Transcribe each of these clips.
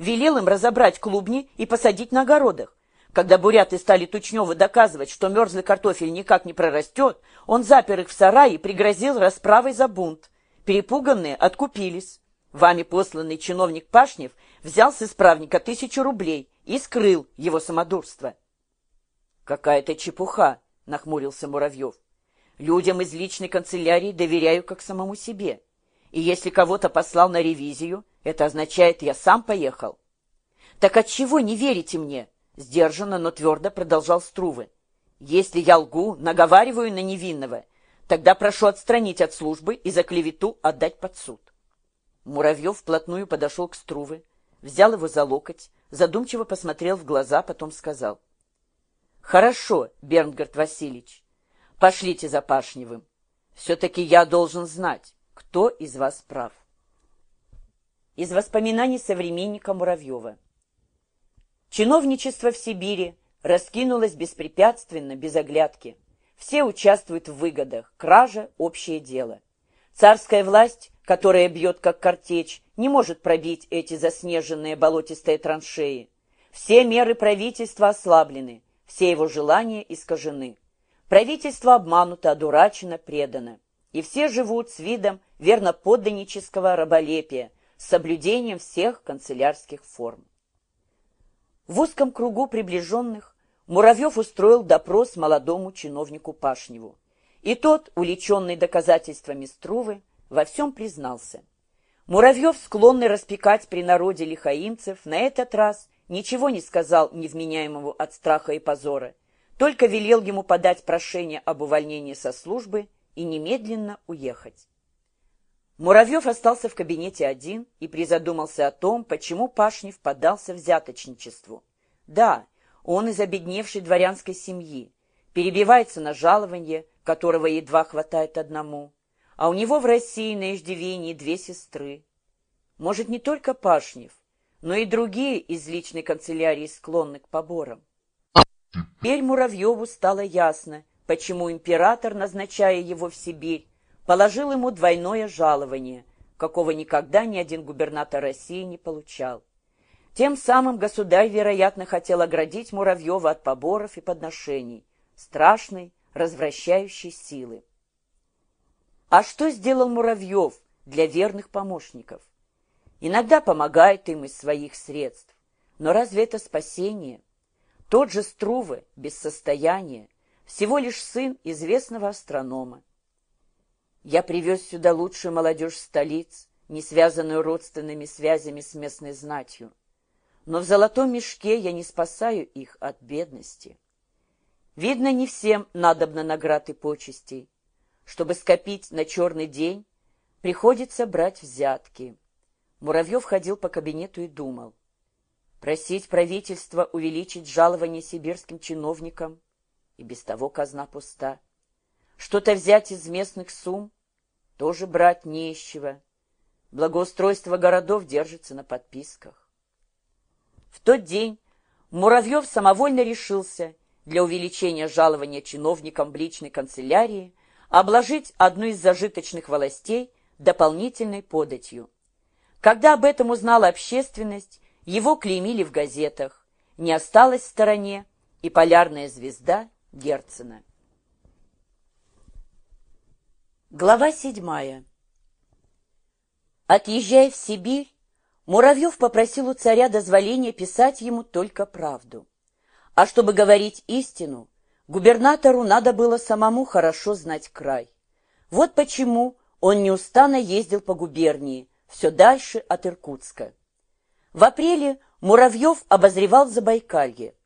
велел им разобрать клубни и посадить на огородах. Когда буряты стали Тучневу доказывать, что мерзлый картофель никак не прорастет, он запер их в сарае и пригрозил расправой за бунт. Перепуганные откупились. Вами посланный чиновник Пашнев взял с исправника тысячу рублей и скрыл его самодурство. «Какая-то чепуха!» — нахмурился Муравьев. «Людям из личной канцелярии доверяю как самому себе. И если кого-то послал на ревизию, это означает, я сам поехал». «Так отчего не верите мне?» — сдержанно, но твердо продолжал Струвы. «Если я лгу, наговариваю на невинного, тогда прошу отстранить от службы и за клевету отдать под суд». Муравьев вплотную подошел к Струве, взял его за локоть, задумчиво посмотрел в глаза, потом сказал — Хорошо, Бернгард Васильевич, пошлите за Пашневым. Все-таки я должен знать, кто из вас прав. Из воспоминаний современника Муравьева. Чиновничество в Сибири раскинулось беспрепятственно, без оглядки. Все участвуют в выгодах, кража – общее дело. Царская власть, которая бьет как картечь, не может пробить эти заснеженные болотистые траншеи. Все меры правительства ослаблены – все его желания искажены. Правительство обмануто, одурачено, предано. И все живут с видом верноподданнического раболепия, с соблюдением всех канцелярских форм. В узком кругу приближенных Муравьев устроил допрос молодому чиновнику Пашневу. И тот, увлеченный доказательствами Струвы, во всем признался. Муравьев, склонный распекать при народе лихаимцев, на этот раз ничего не сказал невменяемому от страха и позора, только велел ему подать прошение об увольнении со службы и немедленно уехать. Муравьев остался в кабинете один и призадумался о том, почему Пашнев поддался взяточничеству. Да, он из обедневшей дворянской семьи, перебивается на жалование, которого едва хватает одному, а у него в России на иждивении две сестры. Может, не только Пашнев, но и другие из личной канцелярии склонны к поборам. Теперь Муравьеву стало ясно, почему император, назначая его в Сибирь, положил ему двойное жалование, какого никогда ни один губернатор России не получал. Тем самым государь, вероятно, хотел оградить Муравьева от поборов и подношений, страшной, развращающей силы. А что сделал Муравьев для верных помощников? Иногда помогает им из своих средств. Но разве это спасение? Тот же Струве, без состояния, всего лишь сын известного астронома. Я привез сюда лучшую молодежь столиц, не связанную родственными связями с местной знатью. Но в золотом мешке я не спасаю их от бедности. Видно, не всем надобно наград и почестей. Чтобы скопить на черный день, приходится брать взятки. Муравьев ходил по кабинету и думал. Просить правительство увеличить жалование сибирским чиновникам, и без того казна пуста. Что-то взять из местных сумм, тоже брать не из чего. Благоустройство городов держится на подписках. В тот день Муравьев самовольно решился для увеличения жалования чиновникам в личной канцелярии обложить одну из зажиточных властей дополнительной податью. Когда об этом узнала общественность, его клеймили в газетах. Не осталась в стороне и полярная звезда Герцена. Глава седьмая. Отъезжая в Сибирь, Муравьев попросил у царя дозволения писать ему только правду. А чтобы говорить истину, губернатору надо было самому хорошо знать край. Вот почему он неустанно ездил по губернии, все дальше от Иркутска. В апреле Муравьев обозревал Забайкалье.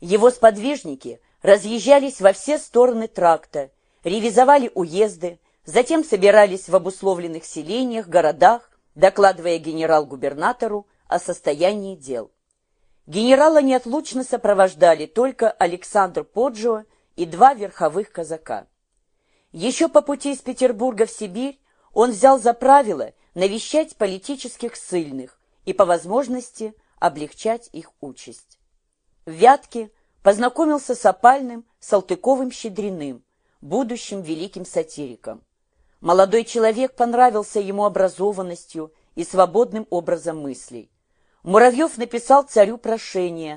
Его сподвижники разъезжались во все стороны тракта, ревизовали уезды, затем собирались в обусловленных селениях, городах, докладывая генерал-губернатору о состоянии дел. Генерала неотлучно сопровождали только Александр Поджио и два верховых казака. Еще по пути из Петербурга в Сибирь он взял за правило навещать политических ссыльных и, по возможности, облегчать их участь. В Вятке познакомился с опальным Салтыковым-Щедриным, будущим великим сатириком. Молодой человек понравился ему образованностью и свободным образом мыслей. Муравьев написал царю прошение